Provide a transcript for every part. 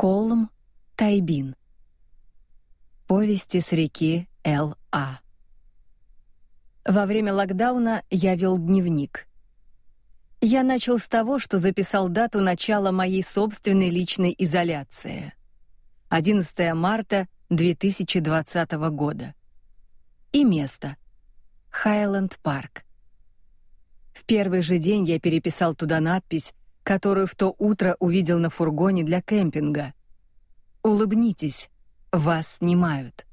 Колм Тайбин. Повести с реки Л.А. Во время локдауна я вел дневник. Я начал с того, что записал дату начала моей собственной личной изоляции. 11 марта 2020 года. И место. Хайленд парк. В первый же день я переписал туда надпись, которую в то утро увидел на фургоне для кемпинга. Улыбнитесь, вас снимают.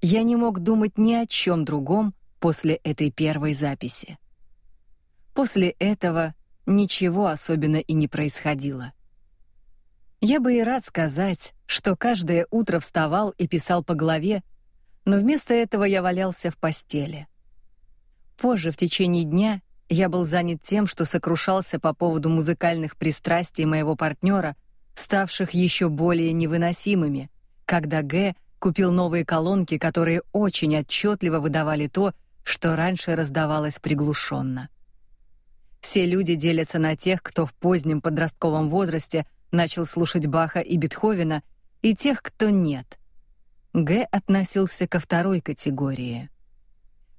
Я не мог думать ни о чем другом после этой первой записи. После этого ничего особенно и не происходило. Я бы и рад сказать, что каждое утро вставал и писал по главе, но вместо этого я валялся в постели. Позже в течение дня я был занят тем, что сокрушался по поводу музыкальных пристрастий моего партнера, ставших еще более невыносимыми, когда Г купил новые колонки, которые очень отчетливо выдавали то, что раньше раздавалось приглушенно. Все люди делятся на тех, кто в позднем подростковом возрасте начал слушать Баха и Бетховена, и тех, кто нет. Г относился ко второй категории.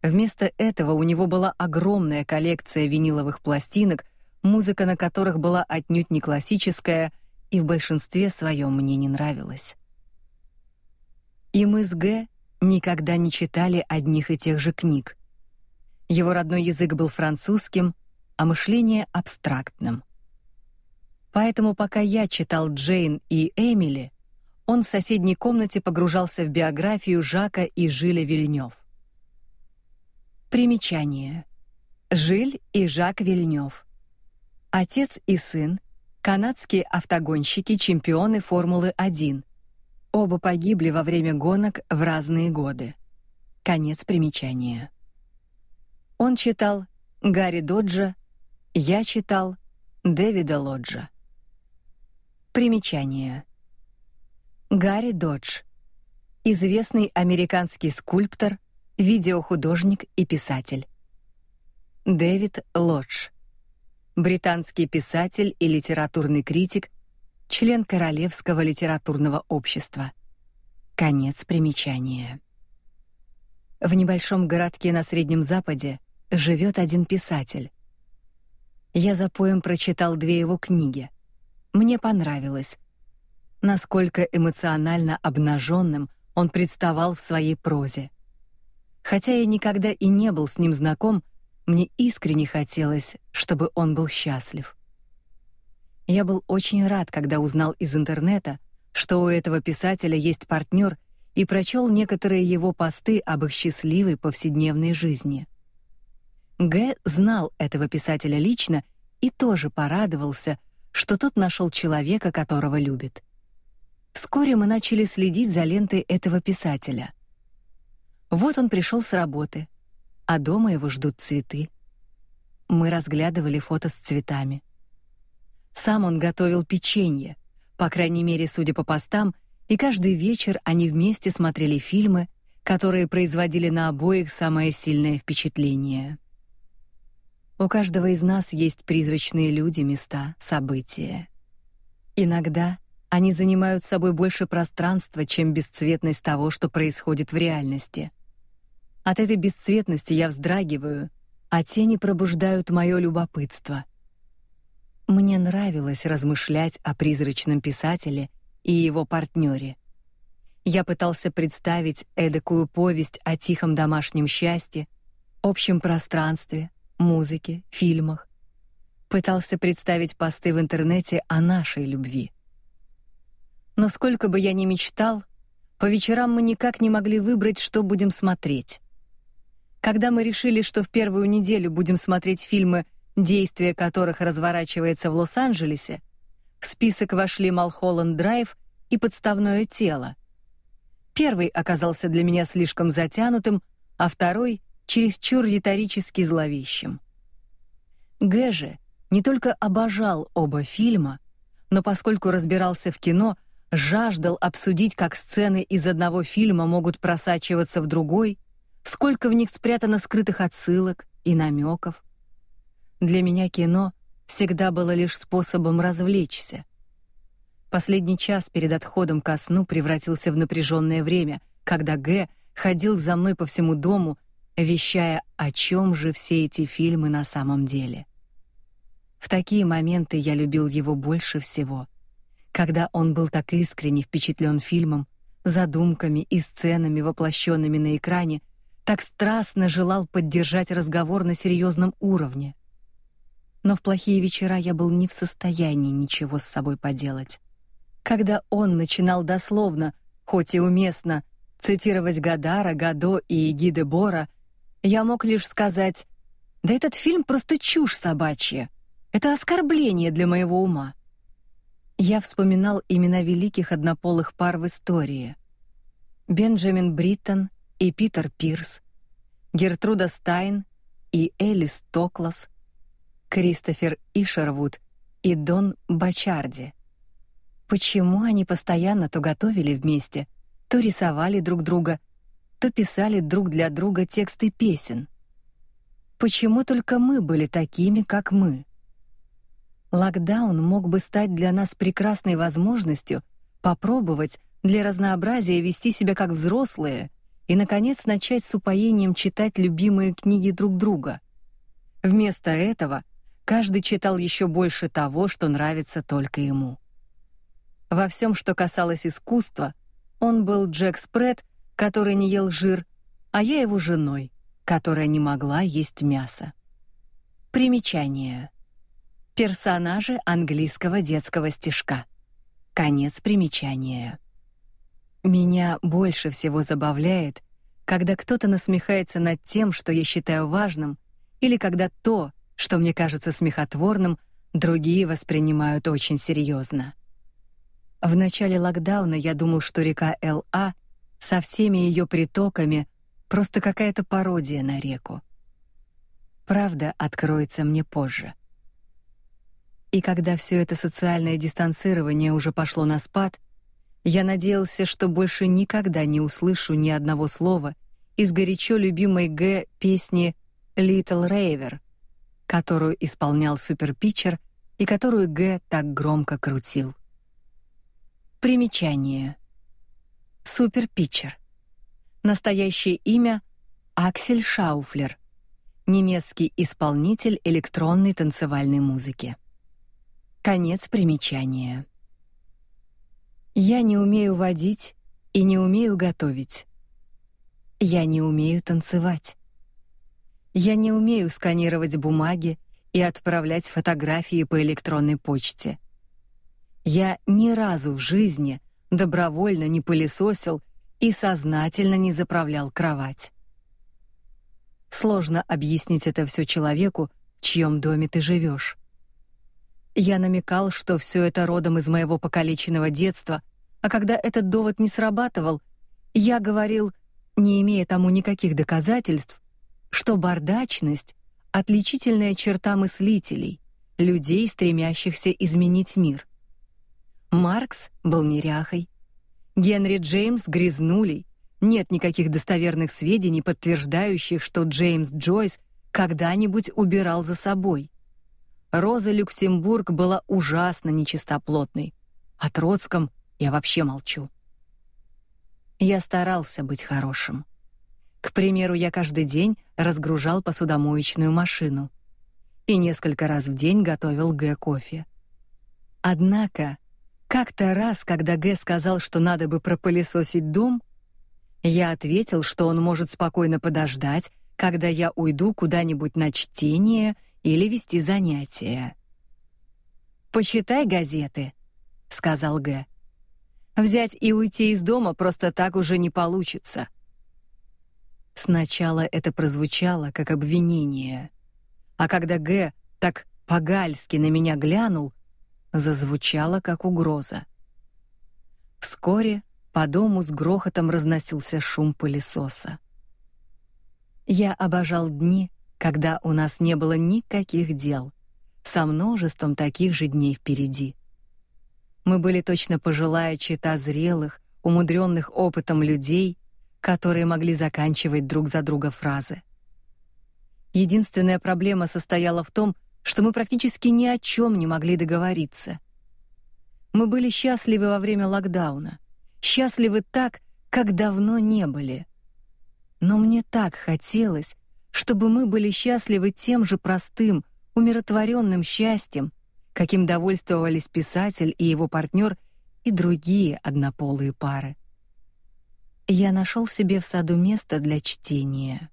Вместо этого у него была огромная коллекция виниловых пластинок, музыка на которых была отнюдь не классическая и в большинстве своем мне не нравилась. И мы с Г никогда не читали одних и тех же книг. Его родной язык был французским, а мышление абстрактным. Поэтому пока я читал Джейн и Эмили, он в соседней комнате погружался в биографию Жака и Жиля Вильнёв. Примечание. Жиль и Жак Вильнёв. Отец и сын, канадские автогонщики, чемпионы Формулы-1. Оба погибли во время гонок в разные годы. Конец примечания. Он читал Гарри Доджа, я читал Дэвида Лоджа. Примечание. Гарри Додж. Известный американский скульптор, видеохудожник и писатель. Дэвид Лодж. Британский писатель и литературный критик, член Королевского литературного общества. Конец примечания. В небольшом городке на Среднем Западе живет один писатель. Я за поем прочитал две его книги. Мне понравилось, насколько эмоционально обнаженным он представал в своей прозе. Хотя я никогда и не был с ним знаком, мне искренне хотелось, чтобы он был счастлив. Я был очень рад, когда узнал из интернета, что у этого писателя есть партнер, и прочел некоторые его посты об их счастливой повседневной жизни. Г знал этого писателя лично и тоже порадовался, что тот нашел человека, которого любит. Вскоре мы начали следить за лентой этого писателя. Вот он пришел с работы, а дома его ждут цветы. Мы разглядывали фото с цветами. Сам он готовил печенье, по крайней мере, судя по постам, и каждый вечер они вместе смотрели фильмы, которые производили на обоих самое сильное впечатление. У каждого из нас есть призрачные люди, места, события. Иногда они занимают собой больше пространства, чем бесцветность того, что происходит в реальности. От этой бесцветности я вздрагиваю, а тени пробуждают мое любопытство. Мне нравилось размышлять о призрачном писателе и его партнере. Я пытался представить эдакую повесть о тихом домашнем счастье, общем пространстве, музыке, фильмах. Пытался представить посты в интернете о нашей любви. Но сколько бы я ни мечтал, по вечерам мы никак не могли выбрать, что будем смотреть. Когда мы решили, что в первую неделю будем смотреть фильмы, действие которых разворачивается в Лос-Анджелесе, в список вошли Малхолланд Драйв и Подставное тело. Первый оказался для меня слишком затянутым, а второй чересчур риторически зловещим. Гэже не только обожал оба фильма, но поскольку разбирался в кино, жаждал обсудить, как сцены из одного фильма могут просачиваться в другой, сколько в них спрятано скрытых отсылок и намеков. Для меня кино всегда было лишь способом развлечься. Последний час перед отходом ко сну превратился в напряженное время, когда Г ходил за мной по всему дому, вещая, о чем же все эти фильмы на самом деле. В такие моменты я любил его больше всего. Когда он был так искренне впечатлен фильмом, задумками и сценами, воплощенными на экране, так страстно желал поддержать разговор на серьезном уровне. Но в плохие вечера я был не в состоянии ничего с собой поделать. Когда он начинал дословно, хоть и уместно, цитировать Гадара, Гадо и Гиде Бора, я мог лишь сказать: "Да этот фильм просто чушь собачья. Это оскорбление для моего ума". Я вспоминал имена великих однополых пар в истории: Бенджамин Бриттон и Питер Пирс, Гертруда Стайн и Элис Токлас, Кристофер Ишервуд и Дон Бачарди. Почему они постоянно то готовили вместе, то рисовали друг друга, то писали друг для друга тексты песен? Почему только мы были такими, как мы? Локдаун мог бы стать для нас прекрасной возможностью попробовать для разнообразия вести себя как взрослые и наконец начать с упоением читать любимые книги друг друга. Вместо этого каждый читал еще больше того, что нравится только ему. Во всем, что касалось искусства, он был Джек Спред, который не ел жир, а я его женой, которая не могла есть мясо. Примечание. Персонажи английского детского стишка. Конец примечания. Меня больше всего забавляет, когда кто-то насмехается над тем, что я считаю важным, или когда то, что мне кажется смехотворным, другие воспринимают очень серьезно. В начале локдауна я думал, что река ЛА со всеми ее притоками просто какая-то пародия на реку. Правда откроется мне позже. И когда все это социальное дистанцирование уже пошло на спад, я надеялся, что больше никогда не услышу ни одного слова из горячо любимой Г песни Little Raver, которую исполнял суперпитчер и которую Г так громко крутил. Примечание. Суперпитчер. Настоящее имя Аксель Шауфлер. Немецкий исполнитель электронной танцевальной музыки. Конец примечания. Я не умею водить и не умею готовить. Я не умею танцевать. Я не умею сканировать бумаги и отправлять фотографии по электронной почте. Я ни разу в жизни добровольно не пылесосил и сознательно не заправлял кровать. Сложно объяснить это все человеку, в чьем доме ты живешь. Я намекал, что все это родом из моего покалеченного детства, а когда этот довод не срабатывал, я говорил, не имея тому никаких доказательств, что бардачность отличительная черта мыслителей, людей, стремящихся изменить мир. Маркс был неряхой, Генри Джеймс грязнулей. Нет никаких достоверных сведений, подтверждающих, что Джеймс Джойс когда-нибудь убирал за собой. Роза Люксембург была ужасно нечистоплотной. О Троцком я вообще молчу. Я старался быть хорошим. К примеру, я каждый день разгружал посудомоечную машину и несколько раз в день готовил Г кофе. Однако, как-то раз, когда Г сказал, что надо бы пропылесосить дом, я ответил, что он может спокойно подождать, когда я уйду куда-нибудь на чтение или вести занятия. Почитай газеты, сказал Г. Взять и уйти из дома просто так уже не получится. Сначала это прозвучало как обвинение, а когда Г так по-гальски на меня глянул, зазвучало как угроза. Вскоре по дому с грохотом разносился шум пылесоса. Я обожал дни, когда у нас не было никаких дел, со множеством таких же дней впереди. Мы были точно пожилая чета зрелых, умудренных опытом людей, которые могли заканчивать друг за друга фразы. Единственная проблема состояла в том, что мы практически ни о чем не могли договориться. Мы были счастливы во время локдауна. Счастливы так, как давно не были. Но мне так хотелось, чтобы мы были счастливы тем же простым, умиротворенным счастьем, каким довольствовались писатель и его партнер и другие однополые пары. Я нашел себе в саду место для чтения.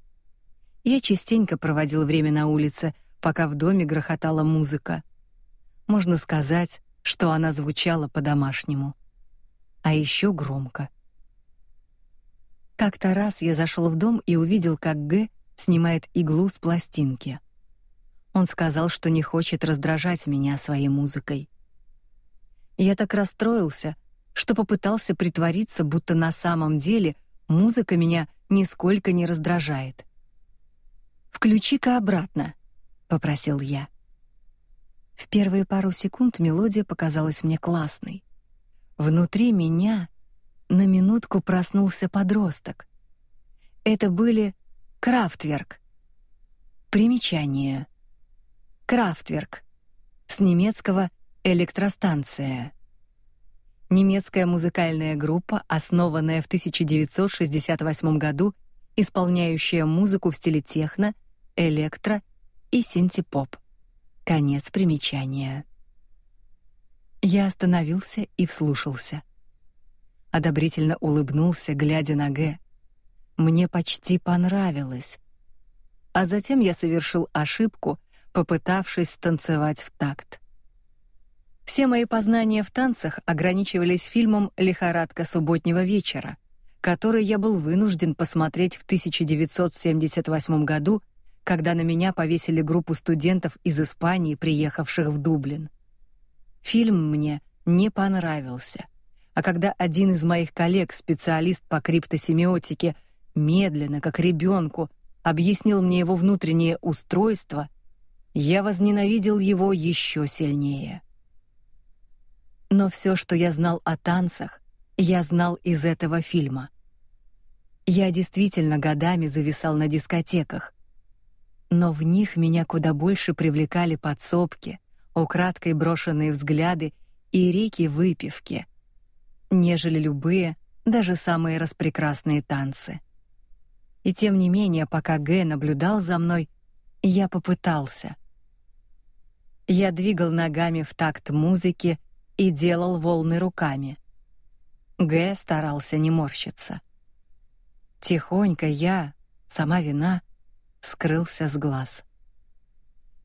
Я частенько проводил время на улице, пока в доме грохотала музыка. Можно сказать, что она звучала по-домашнему. А еще громко. Как-то раз я зашел в дом и увидел, как Г снимает иглу с пластинки. Он сказал, что не хочет раздражать меня своей музыкой. Я так расстроился, что попытался притвориться, будто на самом деле музыка меня нисколько не раздражает. Включи-ка обратно, попросил я. В первые пару секунд мелодия показалась мне классной. Внутри меня на минутку проснулся подросток. Это были Крафтверк. Примечание. Крафтверк. С немецкого электростанция. Немецкая музыкальная группа, основанная в 1968 году, исполняющая музыку в стиле техно, электро и синтепоп. Конец примечания. Я остановился и вслушался. Одобрительно улыбнулся, глядя на Г. Мне почти понравилось. А затем я совершил ошибку, попытавшись танцевать в такт. Все мои познания в танцах ограничивались фильмом Лихорадка субботнего вечера, который я был вынужден посмотреть в 1978 году, когда на меня повесили группу студентов из Испании, приехавших в Дублин. Фильм мне не понравился. А когда один из моих коллег, специалист по криптосемиотике, медленно, как ребенку, объяснил мне его внутреннее устройство, я возненавидел его еще сильнее. Но все, что я знал о танцах, я знал из этого фильма. Я действительно годами зависал на дискотеках, но в них меня куда больше привлекали подсобки, украдкой брошенные взгляды и реки выпивки, нежели любые, даже самые распрекрасные танцы. И тем не менее, пока Г наблюдал за мной, я попытался. Я двигал ногами в такт музыки и делал волны руками. Г старался не морщиться. Тихонько я, сама вина, скрылся с глаз.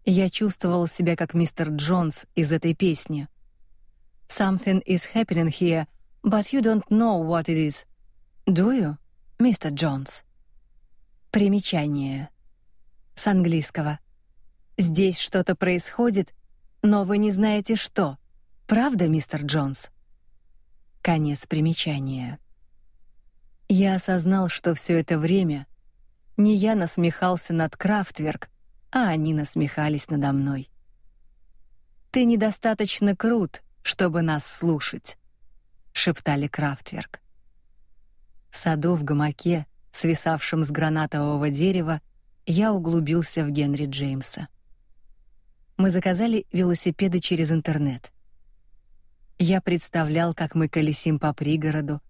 Я чувствовал себя как мистер Джонс из этой песни. Something is happening here, but you don't know what it is. Do you, мистер Джонс? Примечание. С английского. Здесь что-то происходит, но вы не знаете что. Правда, мистер Джонс? Конец примечания. Я осознал, что все это время не я насмехался над Крафтверк, а они насмехались надо мной. Ты недостаточно крут, чтобы нас слушать, шептали Крафтверк. В саду в гамаке, свисавшем с гранатового дерева, я углубился в Генри Джеймса. Мы заказали велосипеды через интернет. Я представлял, как мы колесим по пригороду,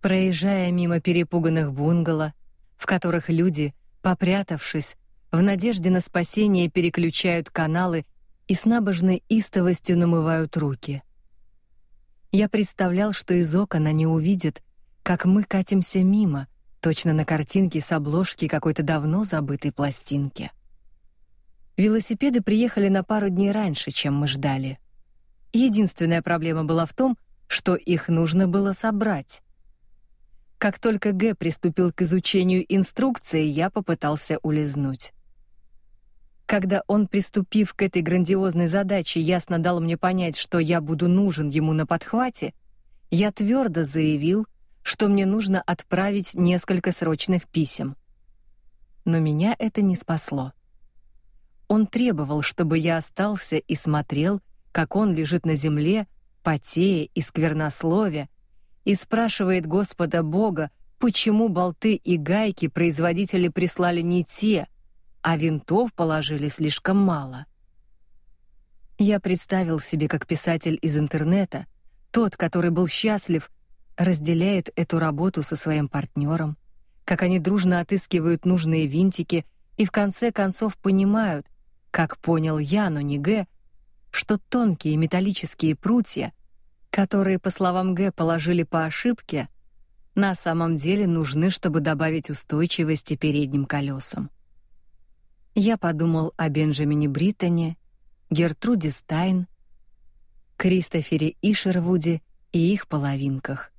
проезжая мимо перепуганных бунгало, в которых люди, попрятавшись, в надежде на спасение переключают каналы и с набожной истовостью намывают руки. Я представлял, что из окон они увидят, как мы катимся мимо, точно на картинке с обложки какой-то давно забытой пластинки. Велосипеды приехали на пару дней раньше, чем мы ждали. Единственная проблема была в том, что их нужно было собрать. Как только Г приступил к изучению инструкции, я попытался улизнуть. Когда он, приступив к этой грандиозной задаче, ясно дал мне понять, что я буду нужен ему на подхвате, я твердо заявил, что мне нужно отправить несколько срочных писем. Но меня это не спасло. Он требовал, чтобы я остался и смотрел, как он лежит на земле, потея и сквернословя, и спрашивает Господа Бога, почему болты и гайки производители прислали не те, а винтов положили слишком мало. Я представил себе, как писатель из интернета, тот, который был счастлив, разделяет эту работу со своим партнером, как они дружно отыскивают нужные винтики и в конце концов понимают, как понял я, но не Г, что тонкие металлические прутья, которые, по словам Г, положили по ошибке, на самом деле нужны, чтобы добавить устойчивости передним колесам. Я подумал о Бенджамине Бриттоне, Гертруде Стайн, Кристофере Ишервуде и их половинках.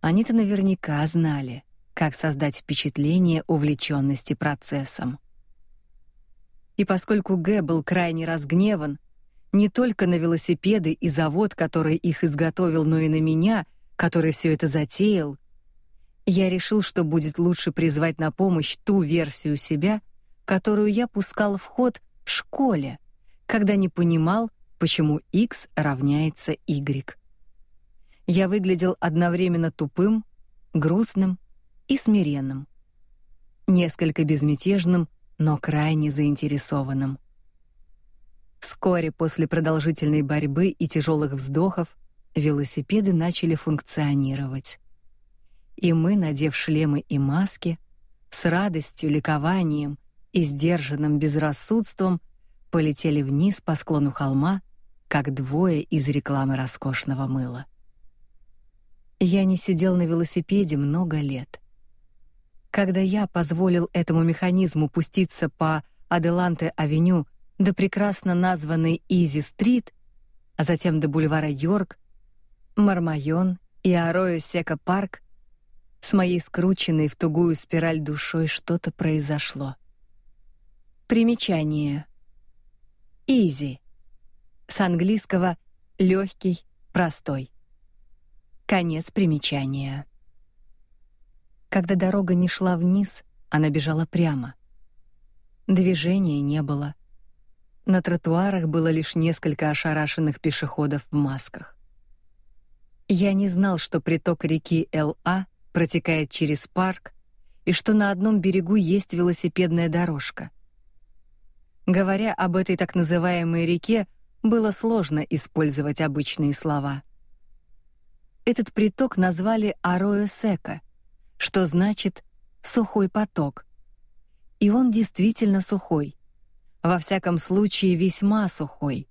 Они-то наверняка знали, как создать впечатление увлеченности процессом. И поскольку Г был крайне разгневан не только на велосипеды и завод, который их изготовил, но и на меня, который все это затеял, я решил, что будет лучше призвать на помощь ту версию себя, которую я пускал в ход в школе, когда не понимал, почему x равняется y. Я выглядел одновременно тупым, грустным и смиренным. Несколько безмятежным, но крайне заинтересованным. Вскоре после продолжительной борьбы и тяжелых вздохов велосипеды начали функционировать. И мы, надев шлемы и маски, с радостью, ликованием и сдержанным безрассудством полетели вниз по склону холма, как двое из рекламы роскошного мыла. Я не сидел на велосипеде много лет. Когда я позволил этому механизму пуститься по Аделанте-авеню до прекрасно названной Изи-стрит, а затем до бульвара Йорк, Мармайон и Ароэ-Сека-парк, с моей скрученной в тугую спираль душой что-то произошло. Примечание. Easy. С английского легкий, простой. Конец примечания. Когда дорога не шла вниз, она бежала прямо. Движения не было. На тротуарах было лишь несколько ошарашенных пешеходов в масках. Я не знал, что приток реки Л.А. протекает через парк и что на одном берегу есть велосипедная дорожка. Говоря об этой так называемой реке, было сложно использовать обычные слова. Этот приток назвали Ароэ-Сека, что значит сухой поток. И он действительно сухой. Во всяком случае, весьма сухой.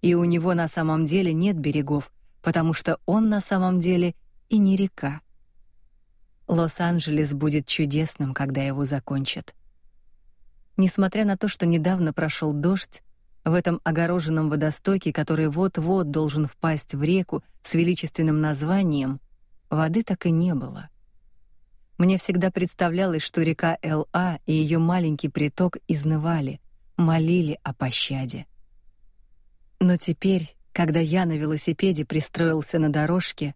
И у него на самом деле нет берегов, потому что он на самом деле и не река. Лос-Анджелес будет чудесным, когда его закончат. Несмотря на то, что недавно прошел дождь, в этом огороженном водостоке, который вот-вот должен впасть в реку с величественным названием, воды так и не было. Мне всегда представлялось, что река Л.А. и ее маленький приток изнывали, молили о пощаде. Но теперь, когда я на велосипеде пристроился на дорожке,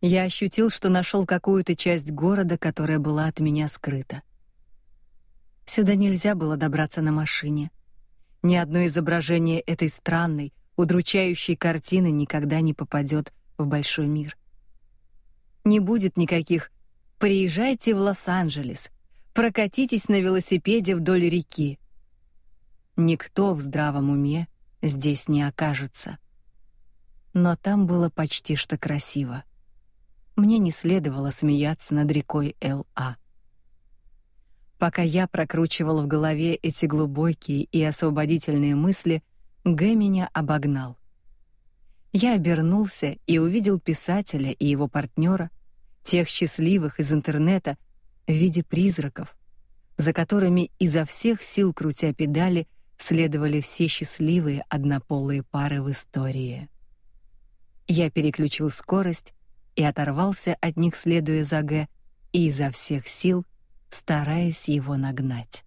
я ощутил, что нашел какую-то часть города, которая была от меня скрыта. Сюда нельзя было добраться на машине. Ни одно изображение этой странной, удручающей картины никогда не попадет в большой мир. Не будет никаких «приезжайте в Лос-Анджелес», «прокатитесь на велосипеде вдоль реки». Никто в здравом уме здесь не окажется. Но там было почти что красиво. Мне не следовало смеяться над рекой Л.А. Пока я прокручивал в голове эти глубокие и освободительные мысли, Г меня обогнал. Я обернулся и увидел писателя и его партнера, тех счастливых из интернета, в виде призраков, за которыми изо всех сил крутя педали следовали все счастливые однополые пары в истории. Я переключил скорость и оторвался от них, следуя за Г, и изо всех сил стараясь его нагнать.